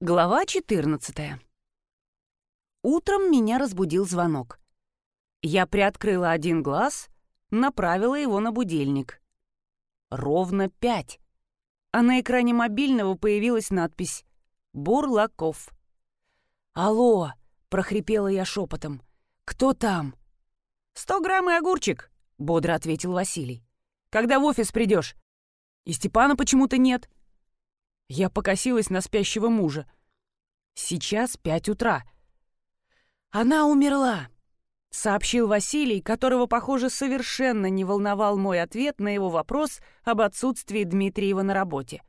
Глава 14 Утром меня разбудил звонок. Я приоткрыла один глаз, направила его на будильник. Ровно пять. А на экране мобильного появилась надпись «Бурлаков». «Алло!» — прохрипела я шепотом. «Кто там?» «Сто грамм и огурчик», — бодро ответил Василий. «Когда в офис придешь?» «И Степана почему-то нет». Я покосилась на спящего мужа. Сейчас пять утра. «Она умерла», — сообщил Василий, которого, похоже, совершенно не волновал мой ответ на его вопрос об отсутствии Дмитриева на работе.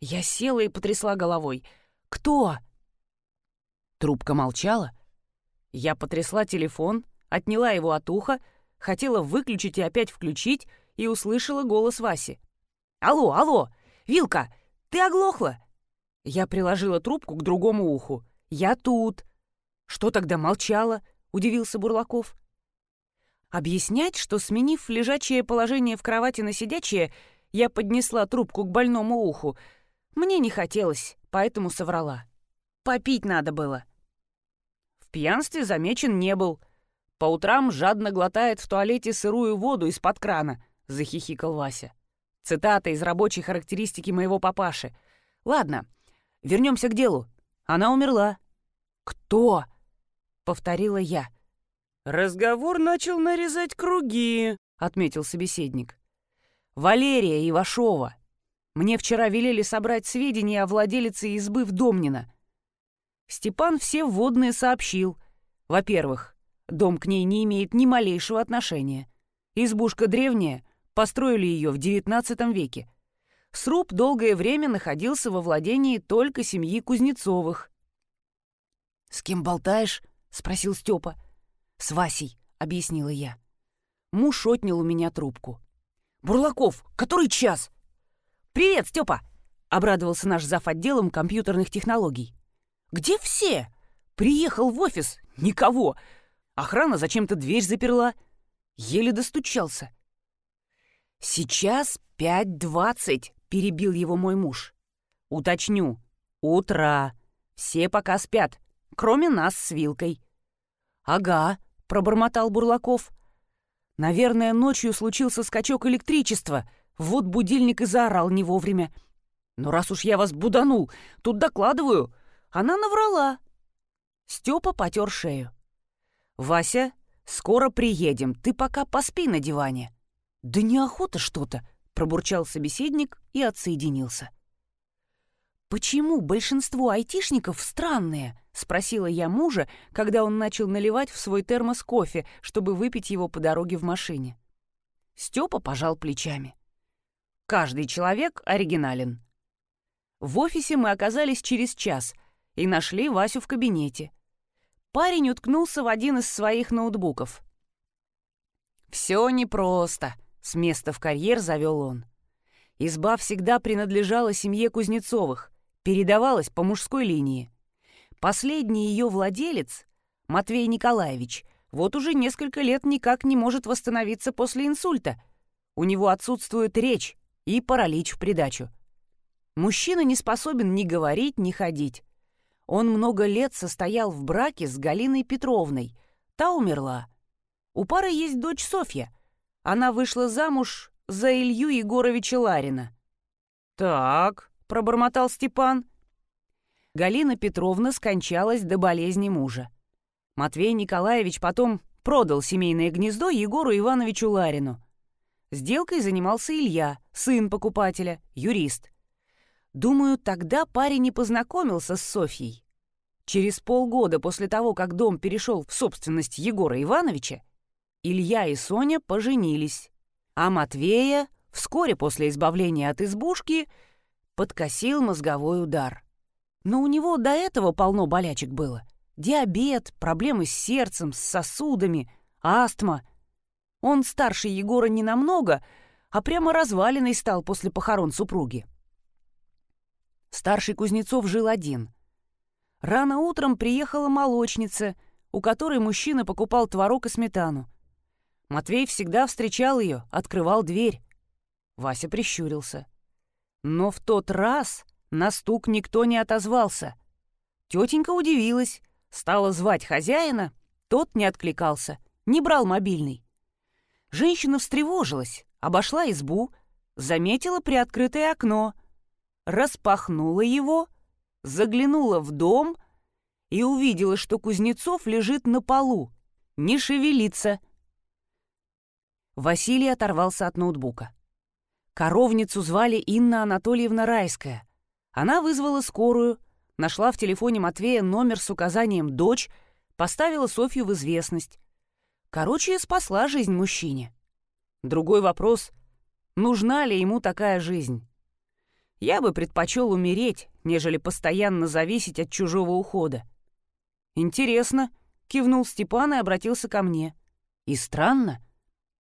Я села и потрясла головой. «Кто?» Трубка молчала. Я потрясла телефон, отняла его от уха, хотела выключить и опять включить, и услышала голос Васи. «Алло, алло! Вилка, ты оглохла?» Я приложила трубку к другому уху. «Я тут». «Что тогда молчала?» — удивился Бурлаков. Объяснять, что, сменив лежачее положение в кровати на сидячее, я поднесла трубку к больному уху, мне не хотелось, поэтому соврала. Попить надо было. В пьянстве замечен не был. По утрам жадно глотает в туалете сырую воду из-под крана, захихикал Вася. Цитата из рабочей характеристики моего папаши. Ладно, вернемся к делу. Она умерла. Кто? Повторила я. Разговор начал нарезать круги, отметил собеседник. Валерия Ивашова. Мне вчера велели собрать сведения о владелице избы в Домнино. Степан все вводные сообщил. Во-первых, дом к ней не имеет ни малейшего отношения. Избушка древняя, построили ее в XIX веке. Сруб долгое время находился во владении только семьи Кузнецовых. «С кем болтаешь?» — спросил Степа. «С Васей», — объяснила я. Муж отнял у меня трубку. «Бурлаков, который час?» «Привет, Степа!» — обрадовался наш зав. отделом компьютерных технологий. «Где все?» «Приехал в офис. Никого. Охрана зачем-то дверь заперла. Еле достучался». «Сейчас пять двадцать», — перебил его мой муж. «Уточню. Утро. Все пока спят, кроме нас с Вилкой». «Ага», — пробормотал Бурлаков. «Наверное, ночью случился скачок электричества. Вот будильник и заорал не вовремя. Но раз уж я вас буданул, тут докладываю. Она наврала». Степа потер шею. «Вася, скоро приедем. Ты пока поспи на диване». «Да неохота что-то», — пробурчал собеседник и отсоединился. «Почему большинство айтишников странные?» — спросила я мужа, когда он начал наливать в свой термос кофе, чтобы выпить его по дороге в машине. Степа пожал плечами. «Каждый человек оригинален». В офисе мы оказались через час и нашли Васю в кабинете. Парень уткнулся в один из своих ноутбуков. «Все непросто», — с места в карьер завел он. Изба всегда принадлежала семье Кузнецовых, передавалась по мужской линии. Последний ее владелец, Матвей Николаевич, вот уже несколько лет никак не может восстановиться после инсульта. У него отсутствует речь и паралич в придачу. Мужчина не способен ни говорить, ни ходить. Он много лет состоял в браке с Галиной Петровной. Та умерла. У пары есть дочь Софья. Она вышла замуж за Илью Егоровича Ларина. «Так», — пробормотал Степан. Галина Петровна скончалась до болезни мужа. Матвей Николаевич потом продал семейное гнездо Егору Ивановичу Ларину. Сделкой занимался Илья, сын покупателя, юрист. Думаю, тогда парень не познакомился с Софьей. Через полгода после того, как дом перешел в собственность Егора Ивановича, Илья и Соня поженились, а Матвея вскоре после избавления от избушки подкосил мозговой удар. Но у него до этого полно болячек было. Диабет, проблемы с сердцем, с сосудами, астма. Он старше Егора не намного, а прямо разваленный стал после похорон супруги. Старший Кузнецов жил один. Рано утром приехала молочница, у которой мужчина покупал творог и сметану. Матвей всегда встречал ее, открывал дверь. Вася прищурился. Но в тот раз На стук никто не отозвался. Тетенька удивилась, стала звать хозяина, тот не откликался, не брал мобильный. Женщина встревожилась, обошла избу, заметила приоткрытое окно, распахнула его, заглянула в дом и увидела, что Кузнецов лежит на полу, не шевелится. Василий оторвался от ноутбука. Коровницу звали Инна Анатольевна Райская. Она вызвала скорую, нашла в телефоне Матвея номер с указанием «Дочь», поставила Софью в известность. Короче, спасла жизнь мужчине. Другой вопрос — нужна ли ему такая жизнь? Я бы предпочел умереть, нежели постоянно зависеть от чужого ухода. «Интересно», — кивнул Степан и обратился ко мне. «И странно.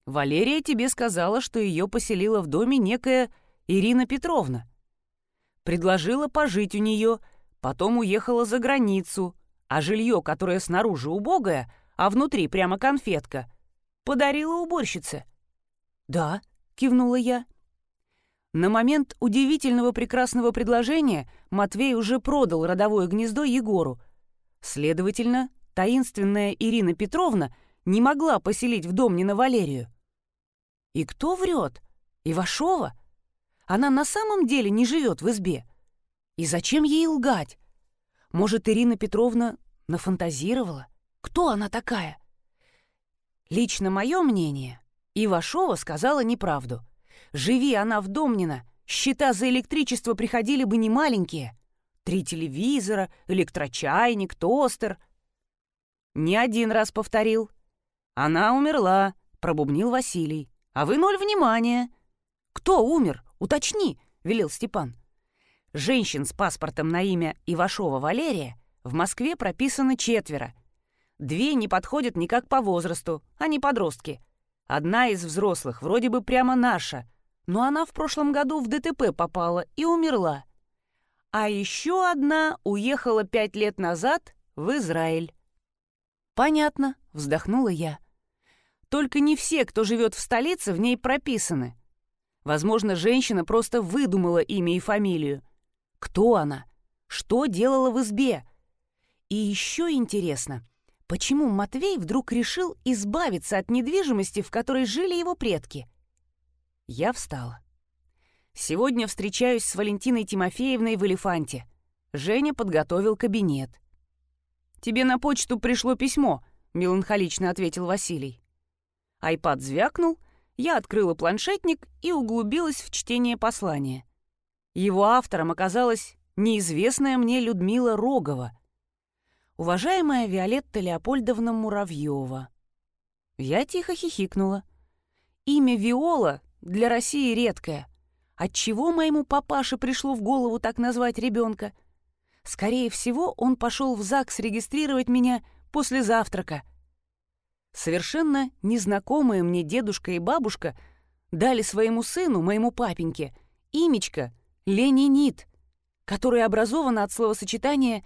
Валерия тебе сказала, что ее поселила в доме некая Ирина Петровна. Предложила пожить у нее, потом уехала за границу, а жилье, которое снаружи убогое, а внутри прямо конфетка, подарила уборщице». «Да», — кивнула я. На момент удивительного прекрасного предложения Матвей уже продал родовое гнездо Егору. Следовательно, таинственная Ирина Петровна не могла поселить в дом не на Валерию. И кто врет? Ивашова? Она на самом деле не живет в избе. И зачем ей лгать? Может, Ирина Петровна нафантазировала? Кто она такая? Лично мое мнение, Ивашова сказала неправду — Живи она в Домнино, счета за электричество приходили бы не маленькие. Три телевизора, электрочайник, тостер. Не один раз повторил. Она умерла, пробубнил Василий. А вы ноль внимания. Кто умер? Уточни, велел Степан. Женщин с паспортом на имя Ивашова Валерия в Москве прописано четверо. Две не подходят никак по возрасту, они подростки. Одна из взрослых вроде бы прямо наша, но она в прошлом году в ДТП попала и умерла. А еще одна уехала пять лет назад в Израиль. «Понятно», — вздохнула я. «Только не все, кто живет в столице, в ней прописаны. Возможно, женщина просто выдумала имя и фамилию. Кто она? Что делала в избе? И еще интересно, почему Матвей вдруг решил избавиться от недвижимости, в которой жили его предки? Я встала. Сегодня встречаюсь с Валентиной Тимофеевной в «Элефанте». Женя подготовил кабинет. «Тебе на почту пришло письмо», — меланхолично ответил Василий. Айпад звякнул, я открыла планшетник и углубилась в чтение послания. Его автором оказалась неизвестная мне Людмила Рогова. Уважаемая Виолетта Леопольдовна Муравьева. Я тихо хихикнула. Имя Виола для России редкое. Отчего моему папаше пришло в голову так назвать ребенка? Скорее всего, он пошел в ЗАГС регистрировать меня после завтрака. Совершенно незнакомые мне дедушка и бабушка дали своему сыну, моему папеньке, имечко Ленинит, которое образовано от словосочетания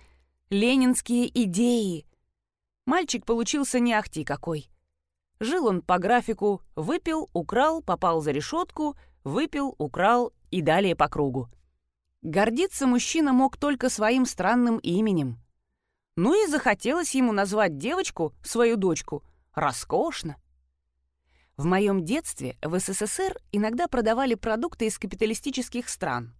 «ленинские идеи». Мальчик получился не ахти какой. Жил он по графику «выпил, украл, попал за решетку, выпил, украл» и далее по кругу. Гордиться мужчина мог только своим странным именем. Ну и захотелось ему назвать девочку, свою дочку, роскошно. В моем детстве в СССР иногда продавали продукты из капиталистических стран.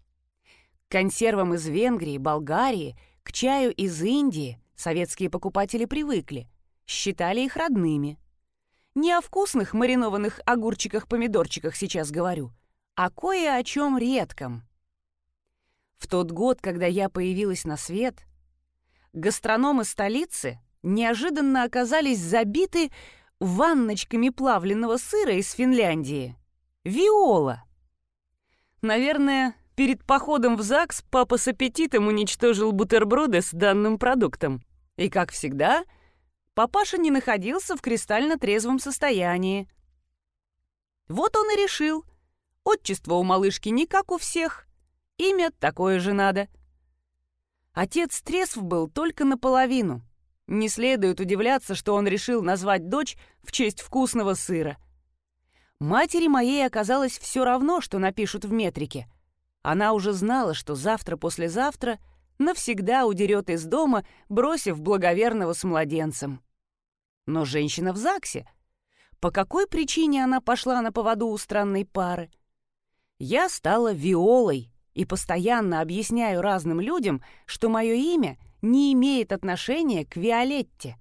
К консервам из Венгрии, Болгарии, к чаю из Индии советские покупатели привыкли, считали их родными – не о вкусных маринованных огурчиках-помидорчиках сейчас говорю, а кое о чем редком. В тот год, когда я появилась на свет, гастрономы столицы неожиданно оказались забиты ванночками плавленного сыра из Финляндии. Виола. Наверное, перед походом в ЗАГС папа с аппетитом уничтожил бутерброды с данным продуктом. И, как всегда, — папаша не находился в кристально трезвом состоянии. Вот он и решил. Отчество у малышки не как у всех. Имя такое же надо. Отец трезв был только наполовину. Не следует удивляться, что он решил назвать дочь в честь вкусного сыра. Матери моей оказалось все равно, что напишут в метрике. Она уже знала, что завтра-послезавтра навсегда удерет из дома, бросив благоверного с младенцем. Но женщина в ЗАГСе. По какой причине она пошла на поводу у странной пары? Я стала Виолой и постоянно объясняю разным людям, что мое имя не имеет отношения к Виолетте.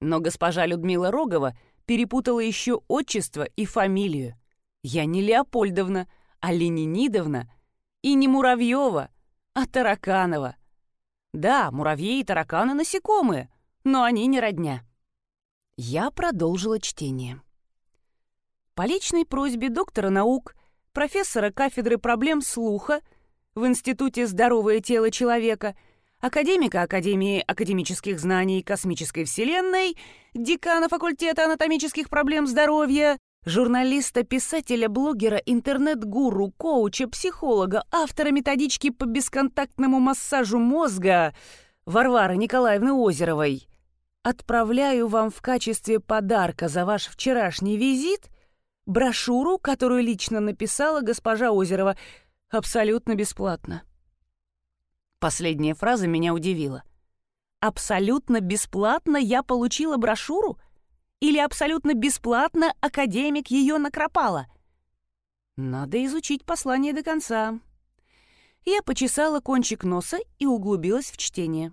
Но госпожа Людмила Рогова перепутала еще отчество и фамилию. Я не Леопольдовна, а Ленинидовна, и не Муравьева, а Тараканова. Да, муравьи и тараканы насекомые, но они не родня. Я продолжила чтение. По личной просьбе доктора наук, профессора кафедры проблем слуха в Институте «Здоровое тело человека», академика Академии академических знаний космической вселенной, декана факультета анатомических проблем здоровья, журналиста, писателя, блогера, интернет-гуру, коуча, психолога, автора методички по бесконтактному массажу мозга Варвары Николаевны Озеровой. Отправляю вам в качестве подарка за ваш вчерашний визит брошюру, которую лично написала госпожа Озерова, абсолютно бесплатно. Последняя фраза меня удивила. Абсолютно бесплатно я получила брошюру? Или абсолютно бесплатно академик ее накропала? Надо изучить послание до конца. Я почесала кончик носа и углубилась в чтение.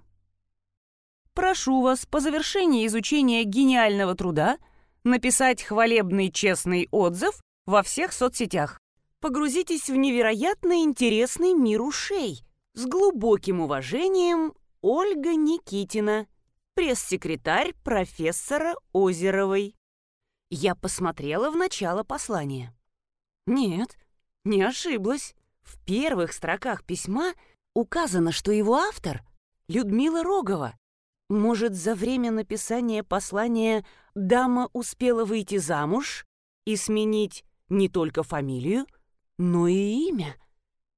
Прошу вас по завершении изучения гениального труда написать хвалебный честный отзыв во всех соцсетях. Погрузитесь в невероятно интересный мир ушей. С глубоким уважением, Ольга Никитина, пресс-секретарь профессора Озеровой. Я посмотрела в начало послания. Нет, не ошиблась. В первых строках письма указано, что его автор — Людмила Рогова. Может, за время написания послания дама успела выйти замуж и сменить не только фамилию, но и имя —